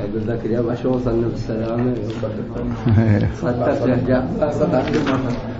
أقول لك اليوم عشان وصلنا بالسلامة. صدقت يا جعفر صدقت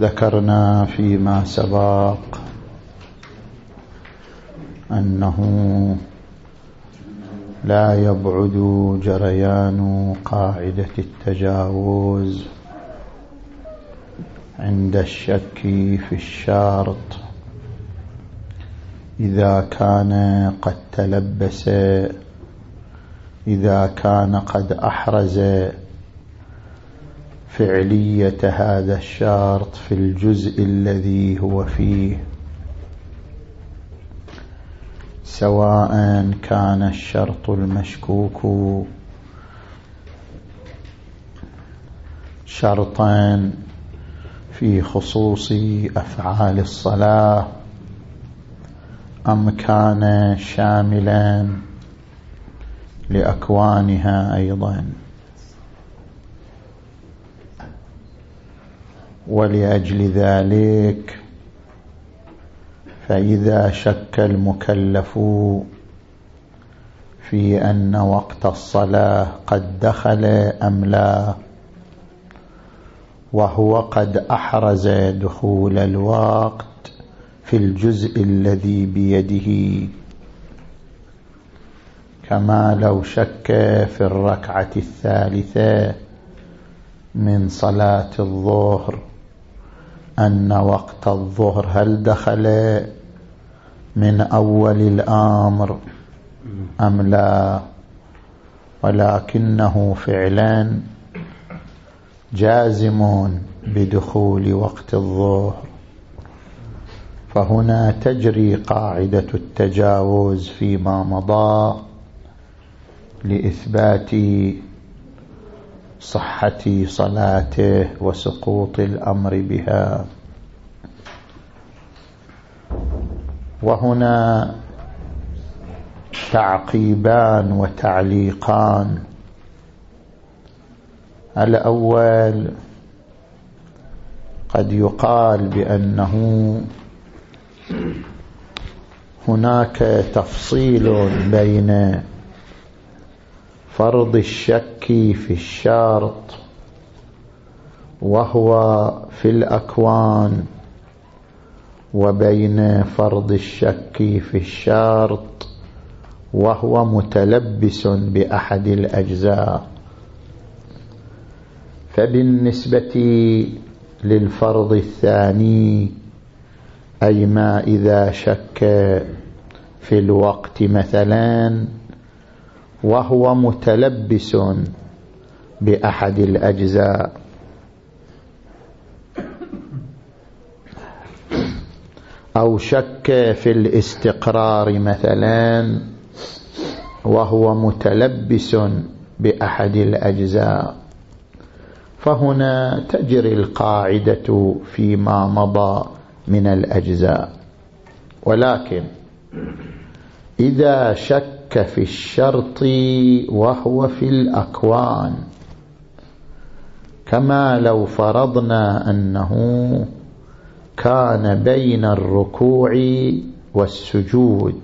ذكرنا فيما سبق أنه لا يبعد جريان قاعدة التجاوز عند الشك في الشرط. إذا كان قد تلبس إذا كان قد أحرز فعلية هذا الشرط في الجزء الذي هو فيه. سواء كان الشرط المشكوك شرطا في خصوص أفعال الصلاة أم كان شاملا لأكوانها أيضا. ولأجل ذلك فإذا شك المكلف في أن وقت الصلاة قد دخل أم لا وهو قد أحرز دخول الوقت في الجزء الذي بيده. كما لو شك في الركعة الثالثة من صلاة الظهر أن وقت الظهر هل دخل من أول الأمر أم لا؟ ولكنه فعلا جازم بدخول وقت الظهر. فهنا تجري قاعدة التجاوز فيما مضى لإثبات صحة صلاته وسقوط الأمر بها. وهنا تعقيبان وتعليقان. الأول قد يقال بأنه هناك تفصيل بين فرض الشك في الشرط وهو في الأكوان وبين فرض الشك في الشرط وهو متلبس بأحد الأجزاء. فبالنسبة للفرض الثاني أي ما إذا شك في الوقت مثلا وهو متلبس بأحد الأجزاء. أو شك في الاستقرار مثلا وهو متلبس بأحد الأجزاء. فهنا تجري القاعدة فيما مضى من الأجزاء. ولكن إذا شك في الشرط وهو في الأكوان. كما لو فرضنا أنه كان بين الركوع والسجود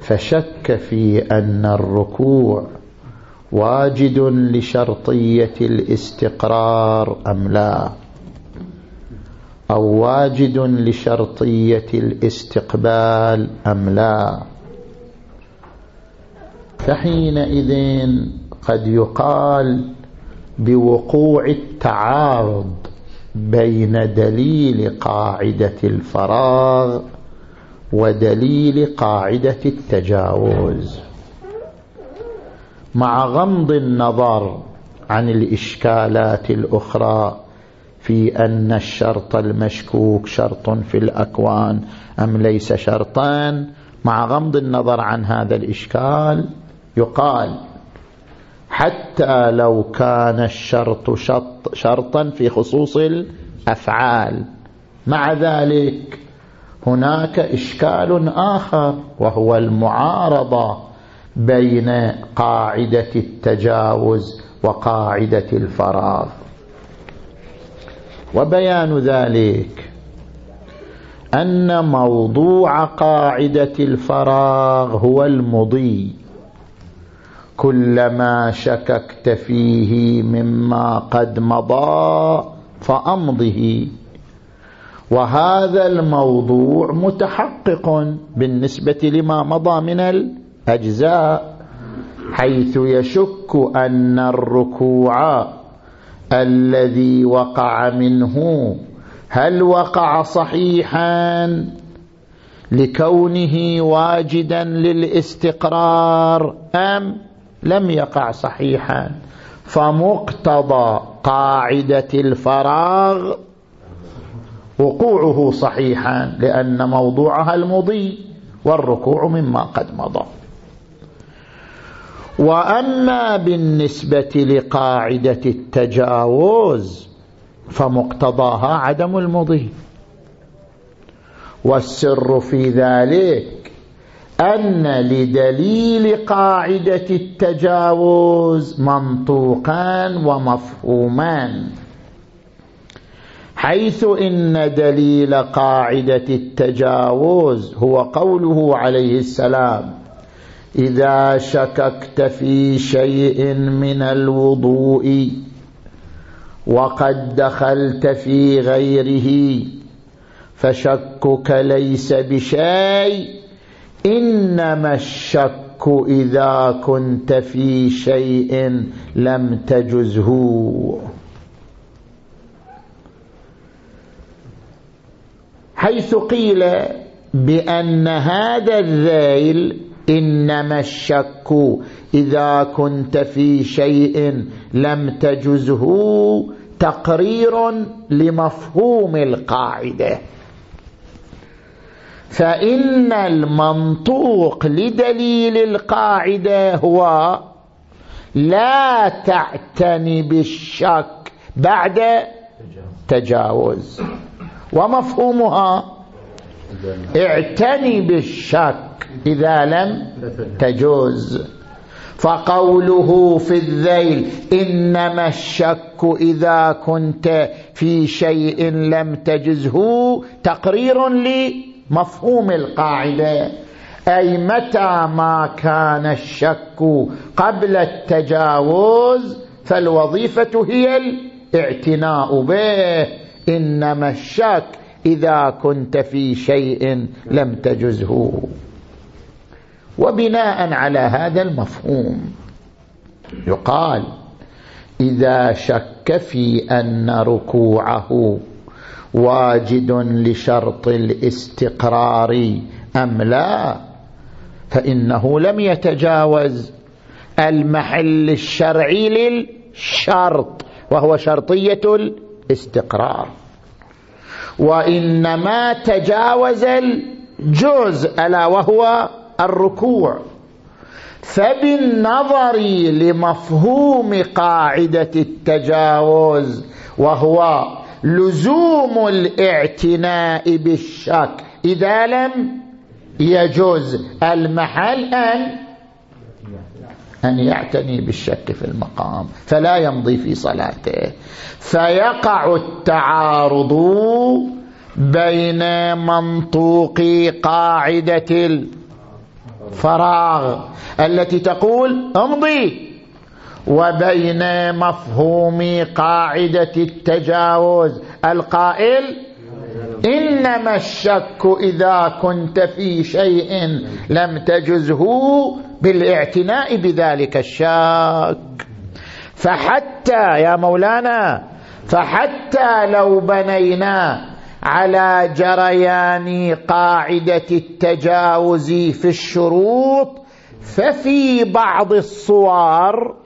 فشك في أن الركوع واجد لشرطية الاستقرار أم لا؟ أو واجد لشرطية الاستقبال أم لا؟ فحينئذ قد يقال بوقوع التعارض بين دليل قاعدة الفراغ ودليل قاعدة التجاوز. مع غمض النظر عن الإشكالات الأخرى في أن الشرط المشكوك شرط في الأكوان أم ليس شرطا مع غمض النظر عن هذا الإشكال يقال حتى لو كان الشرط شرط شرطا في خصوص الأفعال. مع ذلك هناك إشكال آخر وهو المعارضة بين قاعدة التجاوز وقاعدة الفراغ. وبيان ذلك أن موضوع قاعدة الفراغ هو المضي. كلما شككت فيه مما قد مضى فأمضه. وهذا الموضوع متحقق بالنسبة لما مضى من الأجزاء حيث يشك أن الركوع الذي وقع منه هل وقع صحيحا لكونه واجدا للاستقرار أم لم يقع صحيحا. فمقتضى قاعدة الفراغ وقوعه صحيحا لأن موضوعها المضي والركوع مما قد مضى. وأما بالنسبة لقاعدة التجاوز فمقتضاها عدم المضي. والسر في ذلك أن لدليل قاعدة التجاوز منطوقان ومفهومان حيث إن دليل قاعدة التجاوز هو قوله عليه السلام إذا شككت في شيء من الوضوء وقد دخلت في غيره فشكك ليس بشيء إنما الشك إذا كنت في شيء لم تجزه. حيث قيل بأن هذا الذيل إنما الشك إذا كنت في شيء لم تجزه تقرير لمفهوم القاعدة. فإن المنطوق لدليل القاعدة هو لا تعتني بالشك بعد تجاوز. ومفهومها اعتني بالشك إذا لم تجوز. فقوله في الذيل إنما الشك إذا كنت في شيء لم تجزه تقرير لمفهوم القاعدة. أي متى ما كان الشك قبل التجاوز فالوظيفة هي الاعتناء به. إنما الشك إذا كنت في شيء لم تجزه. وبناء على هذا المفهوم يقال إذا شك في أن ركوعه واجد لشرط الاستقرار أم لا؟ فإنه لم يتجاوز المحل الشرعي للشرط وهو شرطية الاستقرار. وإنما تجاوز الجزء ألا وهو الركوع. فبالنظر لمفهوم قاعدة التجاوز وهو لزوم الاعتناء بالشك. إذا لم يجوز المحل أن أن يعتني بالشك في المقام فلا يمضي في صلاته. فيقع التعارض بين منطوق قاعدة فراغ التي تقول امضي. وبين مفهوم قاعدة التجاوز. القائل إنما الشك إذا كنت في شيء لم تجزه بالاعتناء بذلك الشك. فحتى يا مولانا فحتى لو بنينا على جريان قاعدة التجاوز في الشروط ففي بعض الصور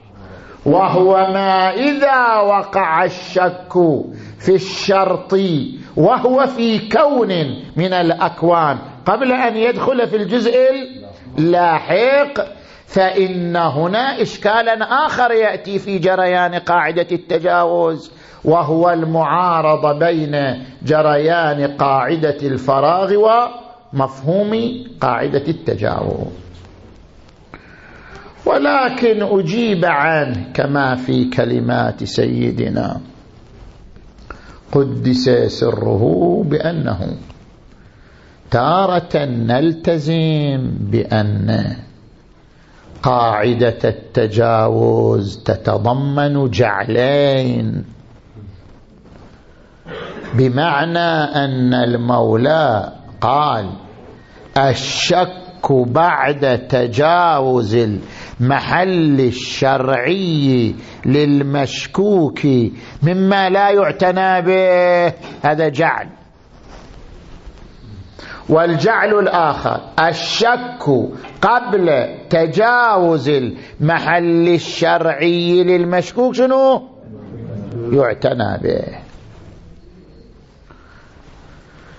وهو ما إذا وقع الشك في الشرط وهو في كون من الأكوان. قبل أن يدخل في الجزء اللاحق فإن هنا إشكالا آخر يأتي في جريان قاعدة التجاوز وهو المعارضة بين جريان قاعدة الفراغ ومفهوم قاعدة التجاوز. ولكن أجيب عنه كما في كلمات سيدنا قدس سره بأنه تارة نلتزم بأن قاعدة التجاوز تتضمن جعلين. بمعنى أن المولى قال الشك بعد تجاوز المحل الشرعي للمشكوك مما لا يعتنى به. هذا جعل. والجعل الآخر الشك قبل تجاوز المحل الشرعي للمشكوك شنو؟ يعتنى به.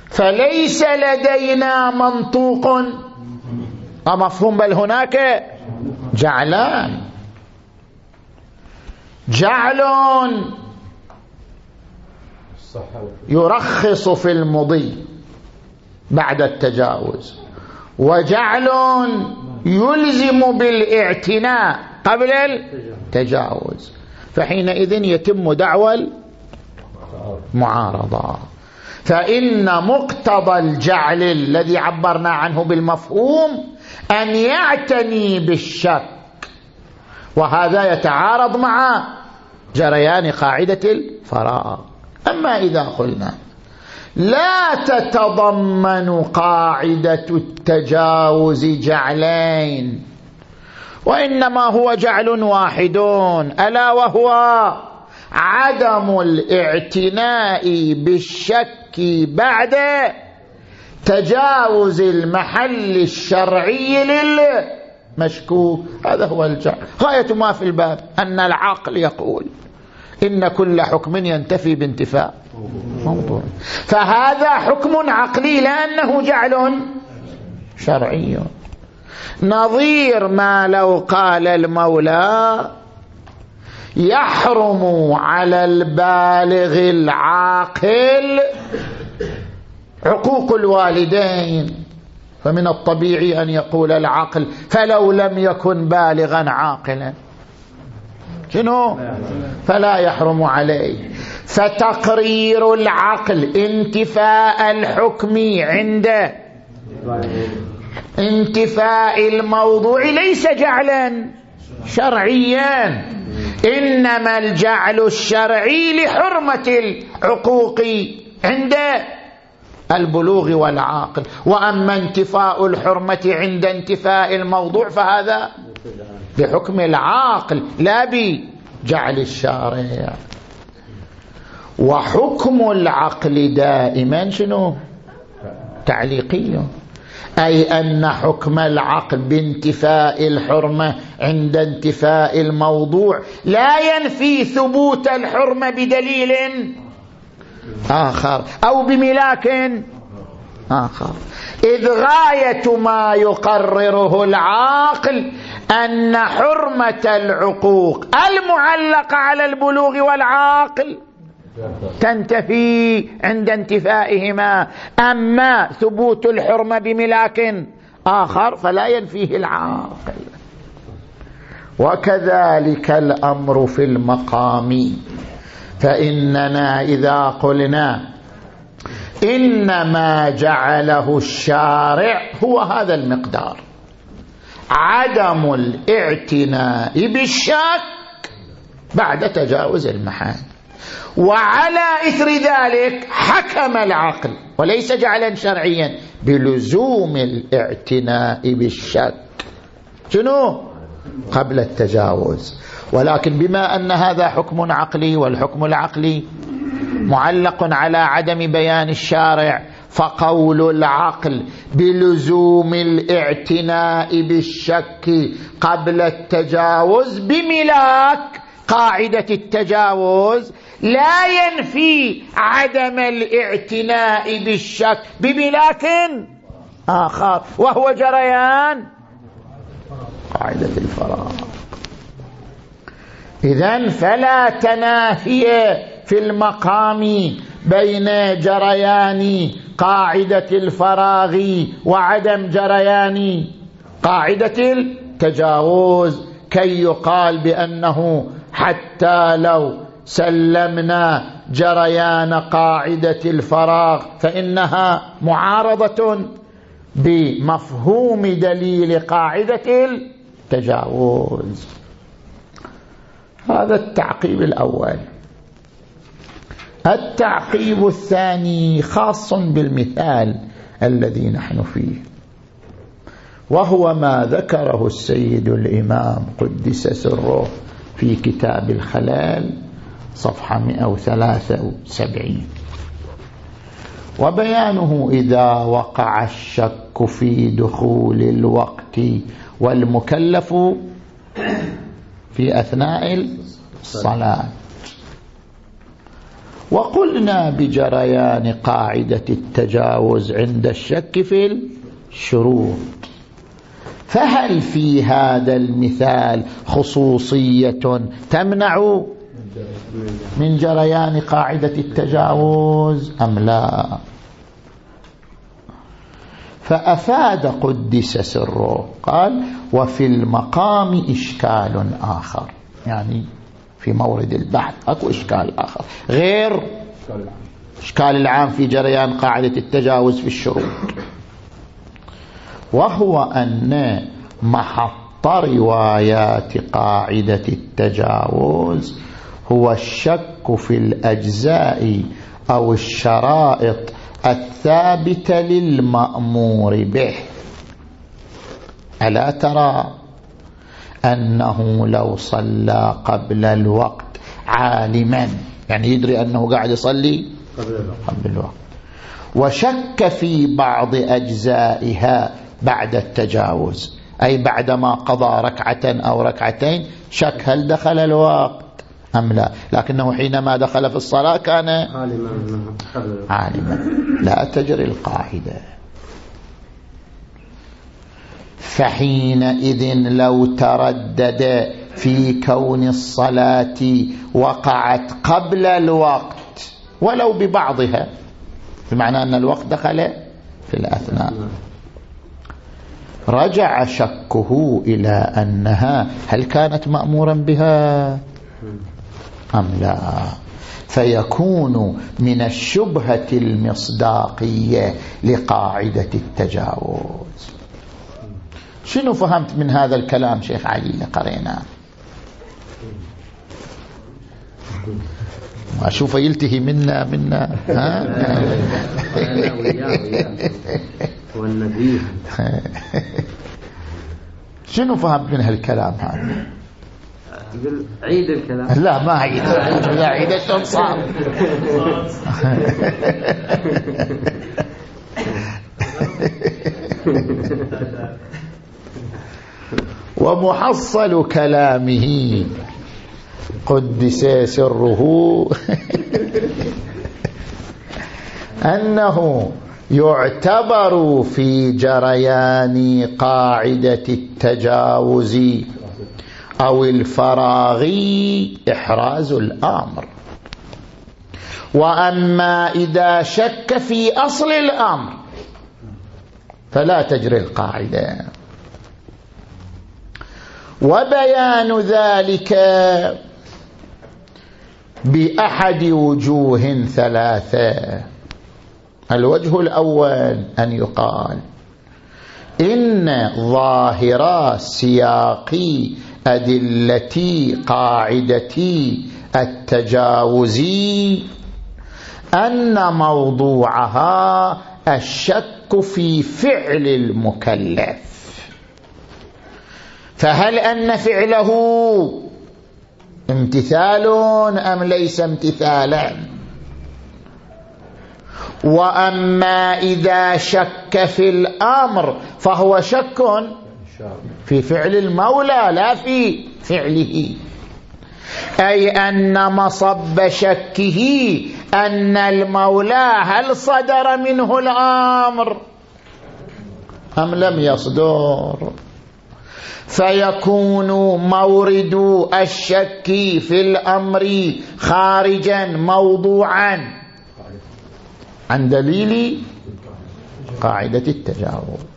فليس لدينا منطوق. ومفهوم بل هناك جعلان. جعل يرخص في المضي بعد التجاوز. وجعل يلزم بالإعتناء قبل التجاوز. فحينئذ يتم دعوى المعارضة. فإن مقتضى الجعل الذي عبرنا عنه بالمفهوم أن يعتني بالشك. وهذا يتعارض مع جريان قاعدة الفراغ. أما إذا قلنا لا تتضمن قاعدة التجاوز جعلين وإنما هو جعل واحد ألا وهو عدم الاعتناء بالشك بعد تجاوز المحل الشرعي للمشكوك. هذا هو الجعل غاية ما في الباب أن العقل يقول إن كل حكم ينتفي بانتفاء. موضوع. فهذا حكم عقلي لأنه جعل شرعي. نظير ما لو قال المولى يحرم على البالغ العاقل عقوق الوالدين فمن الطبيعي أن يقول العقل فلو لم يكن بالغا عاقلا. شنو؟ فلا يحرم عليه. فتقرير العقل انتفاء الحكم عند انتفاء الموضوع ليس جعلا شرعيا. إنما الجعل الشرعي لحرمة العقوق عند البلوغ والعاقل. وأما انتفاء الحرمة عند انتفاء الموضوع فهذا بحكم العاقل لا بجعل الشارع. وحكم العقل دائما شنو؟ تعليقي. أي أن حكم العقل بانتفاء الحرمة عند انتفاء الموضوع لا ينفي ثبوت الحرمة بدليل آخر. أو بملاك. آخر. إذ غاية ما يقرره العاقل أن حرمة العقوق المعلقة على البلوغ والعاقل تنتفي عند انتفائهما. أما ثبوت الحرمة بملاك آخر فلا ينفيه العاقل. وكذلك الأمر في المقام. فإننا إذا قلنا إنما جعله الشارع هو هذا المقدار. عدم الاعتناء بالشك بعد تجاوز المحال. وعلى إثر ذلك حكم العقل وليس جعلا شرعيا بلزوم الاعتناء بالشك. شنو؟ قبل التجاوز. ولكن بما أن هذا حكم عقلي والحكم العقلي معلق على عدم بيان الشارع فقول العقل بلزوم الاعتناء بالشك قبل التجاوز بملاك قاعدة التجاوز لا ينفي عدم الاعتناء بالشك بملاك آخر وهو جريان. قاعدة الفراغ. إذا فلا تنافي في المقام بين جريان قاعدة الفراغ وعدم جريان قاعدة التجاوز كي يقال بأنه حتى لو سلمنا جريان قاعدة الفراغ فإنها معارضة بمفهوم دليل قاعدة التجاوز. هذا التعقيب الأول. التعقيب الثاني خاص بالمثال الذي نحن فيه. وهو ما ذكره السيد الإمام قدس سره في كتاب الخلال صفحة 173 وبيانه إذا وقع الشك في دخول الوقت والمكلف في أثناء الصلاة. وقلنا بجريان قاعدة التجاوز عند الشك في الشروط. فهل في هذا المثال خصوصية تمنع من جريان قاعدة التجاوز أم لا؟ فأفاد قدس سره. قال وفي المقام إشكال آخر. يعني في مورد البحث أكو إشكال آخر. غير إشكال العام في جريان قاعدة التجاوز في الشروط. وهو أن محط روايات قاعدة التجاوز هو الشك في الأجزاء أو الشرائط الثابتة للمأمور به. ألا ترى أنه لو صلى قبل الوقت عالما يعني يدري أنه قاعد يصلي قبل الوقت. وشك في بعض أجزائها بعد التجاوز أي بعدما قضى ركعة أو ركعتين شك هل دخل الوقت. أم لا؟ لكنه حينما دخل في الصلاة كان عالما لا تجري القاعدة. فحينئذ لو تردد في كون الصلاة وقعت قبل الوقت ولو ببعضها بمعنى أن الوقت دخل في الأثناء. رجع شكه إلى أنها هل كانت مأمورا بها؟ أم لا. فيكون من الشبهة المصداقية لقاعدة التجاوز. شنو فهمت من هذا الكلام شيخ علي اللي قريناه؟ أشوفه يلتهي منا منا. ها؟ والنبي شنو فهمت من هالكلام هذا؟ عيد الكلام. لا ما عيد. عيد شلون صار ومحصل كلامه. قدس سره. أنه يعتبر في جريان قاعدة التجاوز أو الفراغي إحراز الأمر. وأما إذا شك في أصل الأمر فلا تجري القاعدة. وبيان ذلك بأحد وجوه ثلاثة. الوجه الأول أن يقال إن ظاهرا سياق أدلة قاعدة التجاوز أن موضوعها الشك في فعل المكلف. فهل أن فعله امتثال أم ليس امتثالا؟ وأما إذا شك في الأمر فهو شك في فعل المولى لا في فعله. أي أن مصب شكه أن المولى هل صدر منه الأمر؟ أم لم يصدر؟ فيكون مورد الشك في الأمر خارجا موضوعا. عن دليل قاعدة التجاوز.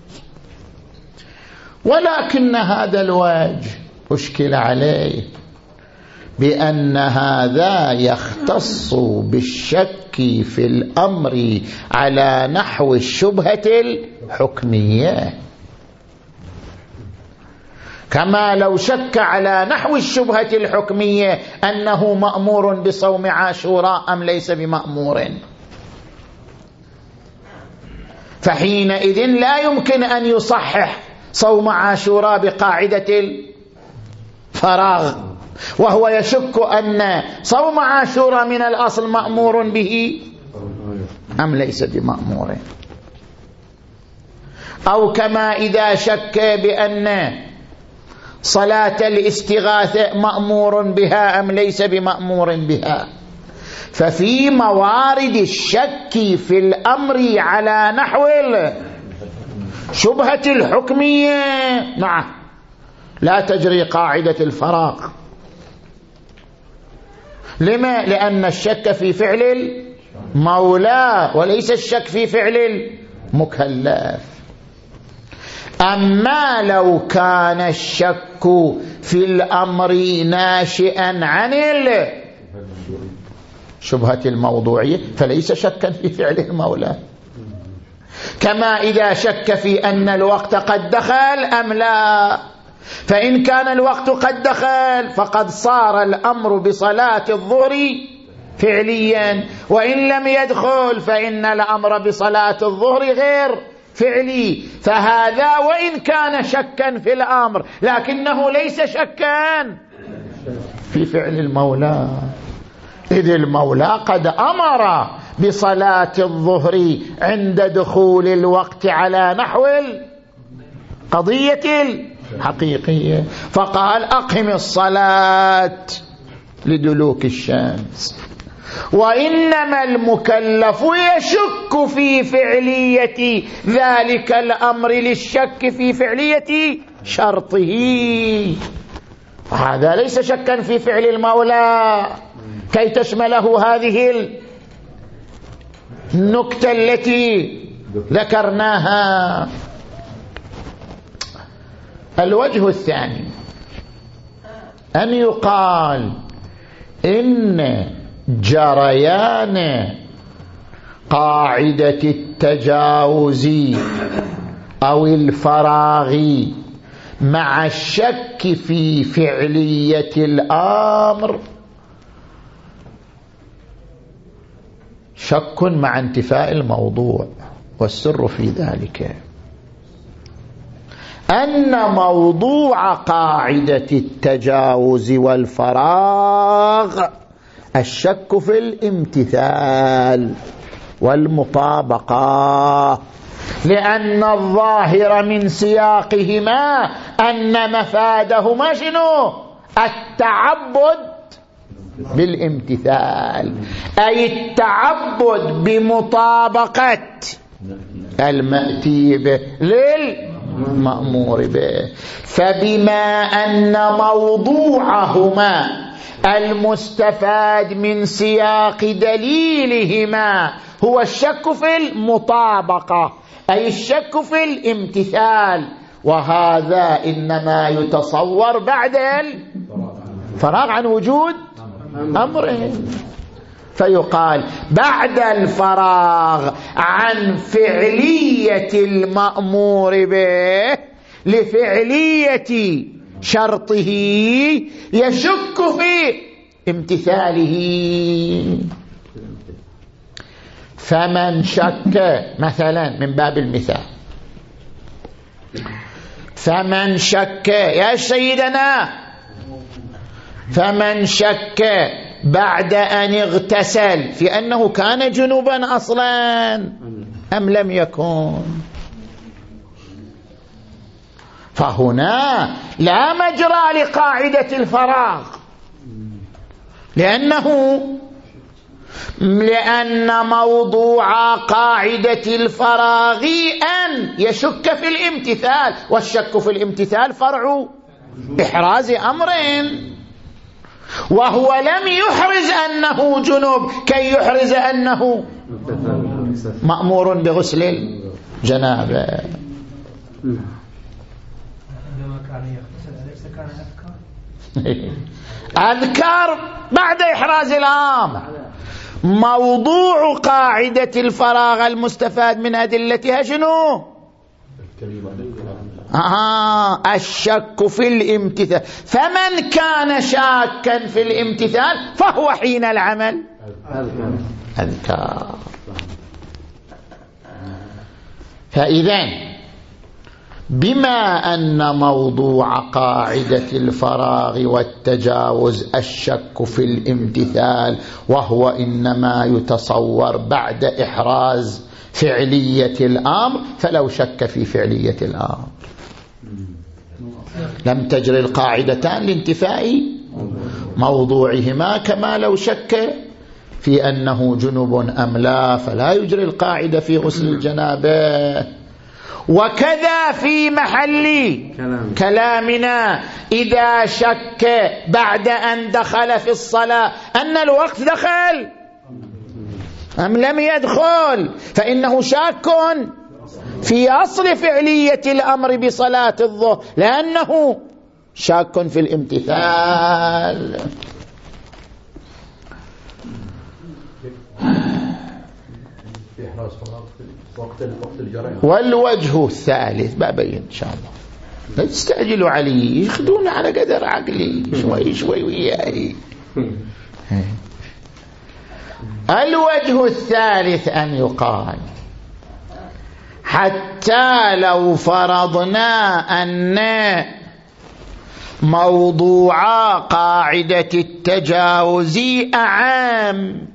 ولكن هذا الوجه أشكل عليه بأن هذا يختص بالشك في الأمر على نحو الشبهة الحكمية. كما لو شك على نحو الشبهة الحكمية أنه مأمور بصوم عاشوراء أم ليس بمأمور. فحينئذ لا يمكن أن يصحح صوم عاشوراء بقاعدة الفراغ. وهو يشك أن صوم عاشوراء من الأصل مأمور به أم ليس بمأمور؟ أو كما إذا شك بأن صلاة الاستغاثة مأمور بها أم ليس بمأمور بها. ففي موارد الشك في الأمر على نحو شبهة الحكمية. نعم. لا تجري قاعدة الفراغ. لما؟ لأن الشك في فعل المولى وليس الشك في فعل المكلف. أما لو كان الشك في الأمر ناشئا عن شبهة الموضوعية فليس شكا في فعل المولى. كما إذا شك في أن الوقت قد دخل أم لا. فإن كان الوقت قد دخل فقد صار الأمر بصلاة الظهر فعليا. وإن لم يدخل فإن الأمر بصلاة الظهر غير فعلي. فهذا وإن كان شكا في الأمر لكنه ليس شكا في فعل المولى. إذ المولى قد أمر بصلاة الظهر عند دخول الوقت على نحو القضية الحقيقية فقال أقم الصلاة لدلوك الشمس. وإنما المكلف يشك في فعلية ذلك الأمر للشك في فعلية شرطه. هذا ليس شكا في فعل المولى. كي تشمله هذه النكتة التي ذكرناها. الوجه الثاني. أن يقال إن جريان قاعدة التجاوز أو الفراغ مع الشك في فعلية الأمر شك مع انتفاء الموضوع والسر في ذلك. أن موضوع قاعدة التجاوز والفراغ الشك في الامتثال والمطابقة لأن الظاهر من سياقهما أن مفادهما شنو؟ التعبد بالامتثال. أي التعبد بمطابقة المأتي به للمأمور به. فبما أن موضوعهما المستفاد من سياق دليلهما هو الشك في المطابقة أي الشك في الامتثال. وهذا إنما يتصور بعد الفراغ عن وجود أمر فيقال بعد الفراغ عن فعلية المأمور به لفعلية شرطه يشك في امتثاله. فمن شك مثلا من باب المثال. فمن شك يا سيدنا فمن شك بعد أن اغتسل في أنه كان جنوبا أصلا أم لم يكن؟ فهنا لا مجرى لقاعدة الفراغ. لأنه لأن موضوع قاعدة الفراغ أن يشك في الامتثال والشك في الامتثال فرع إحراز أمر. وهو لم يحرز أنه جنوب كي يحرز أنه مأمور بغسل الجنابة. أذكار بعد إحراز الأمر موضوع قاعدة الفراغ المستفاد من أدلتها شنو؟ آه الشك في الامتثال. فمن كان شاكا في الامتثال فهو حين العمل. أذكار. فإذا بما أن موضوع قاعدة الفراغ والتجاوز الشك في الامتثال وهو إنما يتصور بعد إحراز فعلية الأمر فلو شك في فعلية الأمر. لم تجري القاعدتان لانتفاء موضوعهما كما لو شك في أنه جنوب أم لا فلا يجري القاعدة في غسل الجنابة. وكذا في محل كلامنا. إذا شك بعد أن دخل في الصلاة أن الوقت دخل. أم لم يدخل؟ فإنه شاك في أصل فعلية الأمر بصلاة الظهر لأنه شاك في الامتثال. والوجه الثالث ببين إن شاء الله. لا تستعجلوا علي يخدون على قدر عقلي شوي شوي وياي. الوجه الثالث أن يقال حتى لو فرضنا أن موضوع قاعدة التجاوز أعام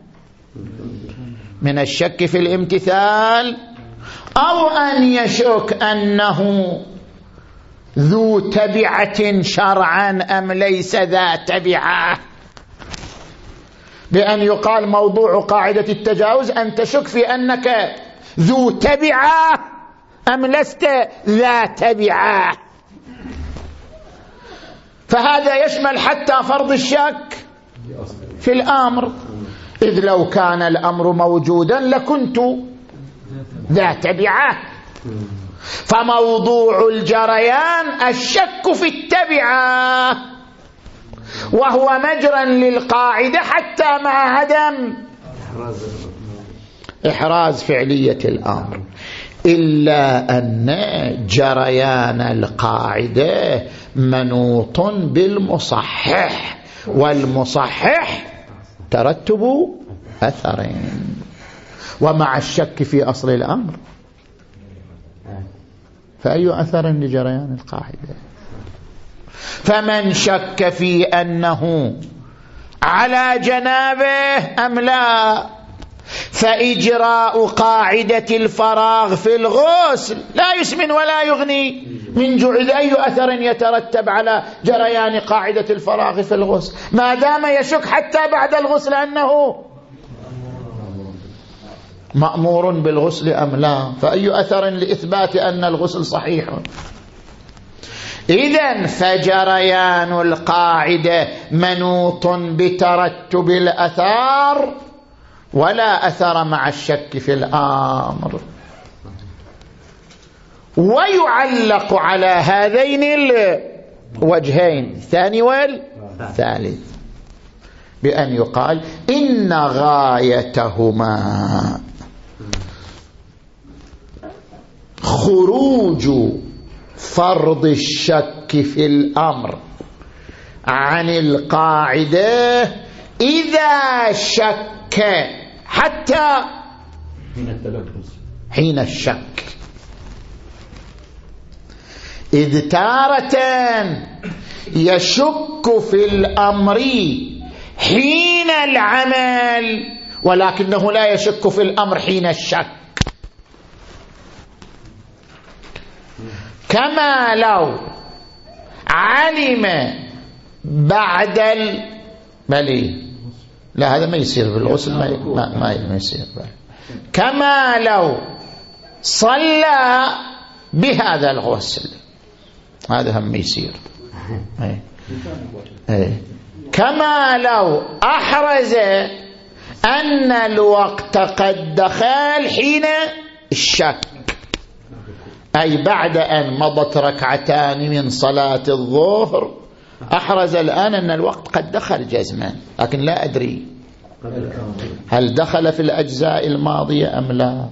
من الشك في الامتثال أو أن يشك أنه ذو تبعة شرعا أم ليس ذا تبعة. بأن يقال موضوع قاعدة التجاوز أن تشك في أنك ذو تبعة أم لست ذا تبعة. فهذا يشمل حتى فرض الشك في الأمر. إذ لو كان الأمر موجودا لكنت ذا تبعة. فموضوع الجريان الشك في التبعة. وهو مجرا للقاعدة حتى مع هدم. إحراز فعلية الأمر. إلا أن جريان القاعدة منوط بالمصحح والمصحح ترتب أثرين. ومع الشك في أصل الأمر فأي أثر لجريان القاعدة؟ فمن شك في أنه على جنابه أم لا؟ فإجراء قاعدة الفراغ في الغسل لا يسمن ولا يغني من جعد أي أثر يترتب على جريان قاعدة الفراغ في الغسل؟ ما دام يشك حتى بعد الغسل أنه مأمور بالغسل أم لا؟ فأي أثر لإثبات أن الغسل صحيح؟ إذا فجريان القاعدة منوط بترتب الأثار ولا أثر مع الشك في الأمر. ويعلق على هذين الوجهين الثاني والثالث بأن يقال إن غايتهما خروج فرض الشك في الأمر عن القاعدة إذا شك حتى حين التلبس. حين الشك. إذ تارة يشك في الأمر حين العمل ولكنه لا يشك في الأمر حين الشك. كما لو علم بعد ال بلي لا هذا ما يصير بالغسل ما, ما, ما يصير كما لو صلى بهذا الغسل هذا هم يصير إيه. إيه. كما لو أحرز أن الوقت قد دخل حين الشك أي بعد أن مضت ركعتان من صلاة الظهر أحرز الآن أن الوقت قد دخل جزما لكن لا أدري هل دخل في الأجزاء الماضية أم لا.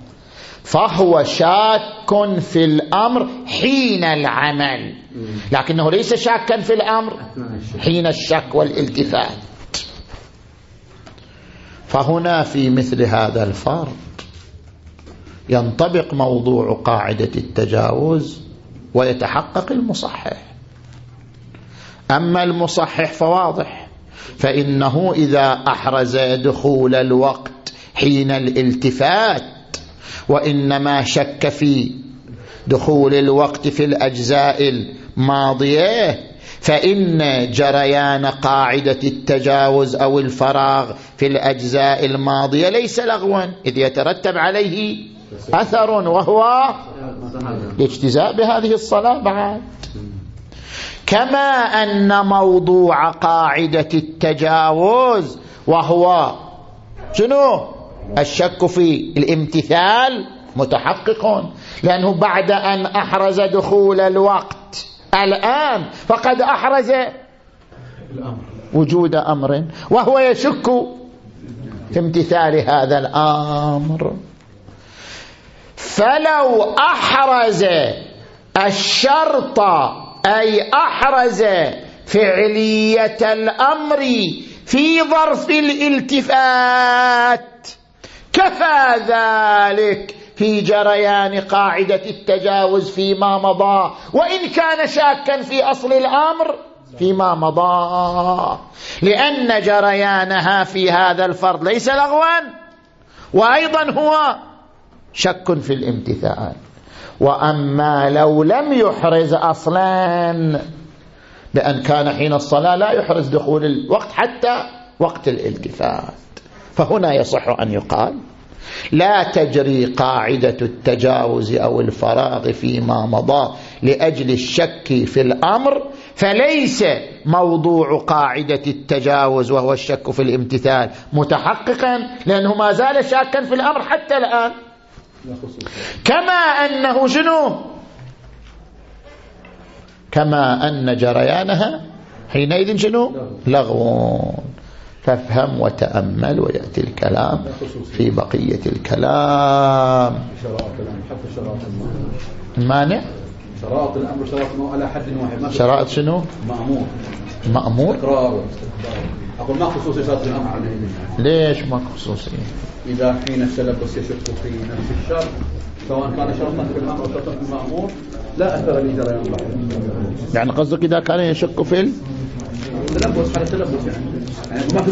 فهو شاك في الأمر حين العمل لكنه ليس شاكا في الأمر حين الشك والالتفات. فهنا في مثل هذا الفرض ينطبق موضوع قاعدة التجاوز ويتحقق المصحح. أما المصحح فواضح فإنه إذا أحرز دخول الوقت حين الالتفات وإنما شك في دخول الوقت في الأجزاء الماضية فإن جريان قاعدة التجاوز أو الفراغ في الأجزاء الماضية ليس لغوا إذ يترتب عليه أثر وهو الاجتزاء بهذه الصلاة بعد. كما أن موضوع قاعدة التجاوز وهو شنو؟ الشك في الامتثال متحقق. لأنه بعد أن أحرز دخول الوقت الآن فقد أحرز وجود أمر. وهو يشك في امتثال هذا الأمر. فلو أحرز الشرط أي أحرز فعلية الأمر في ظرف الالتفات كفى ذلك في جريان قاعدة التجاوز فيما مضى وإن كان شاكا في أصل الأمر فيما مضى. لأن جريانها في هذا الفرض ليس لغوا وأيضا هو شك في الامتثال. وأما لو لم يحرز أصلا بأن كان حين الصلاة لا يحرز دخول الوقت حتى وقت الالتفات. فهنا يصح أن يقال لا تجري قاعدة التجاوز أو الفراغ فيما مضى لأجل الشك في الأمر فليس موضوع قاعدة التجاوز وهو الشك في الامتثال متحققا لأنه ما زال شاكا في الأمر حتى الآن. كما أنه شنو؟ كما أن جريانها حينئذ شنو؟ لغو. فافهم وتأمل ويأتي الكلام في بقية الكلام. مانع؟ شرائط الأمر شرائط على حد واحد. شرائط شنو؟ مأمور. مأمور؟ إقرار. أقول ما خصوصي شرط الأمر ليش ما خصوصي؟ إذا حين التلبس يشك في نفس الشرط سواء كان شرطا في الأمر أو شرطا في المأمور لا أثر لي جريان يعني قصدك إذا كان يشك في التلبس حال التلبس يعني, يعني ما في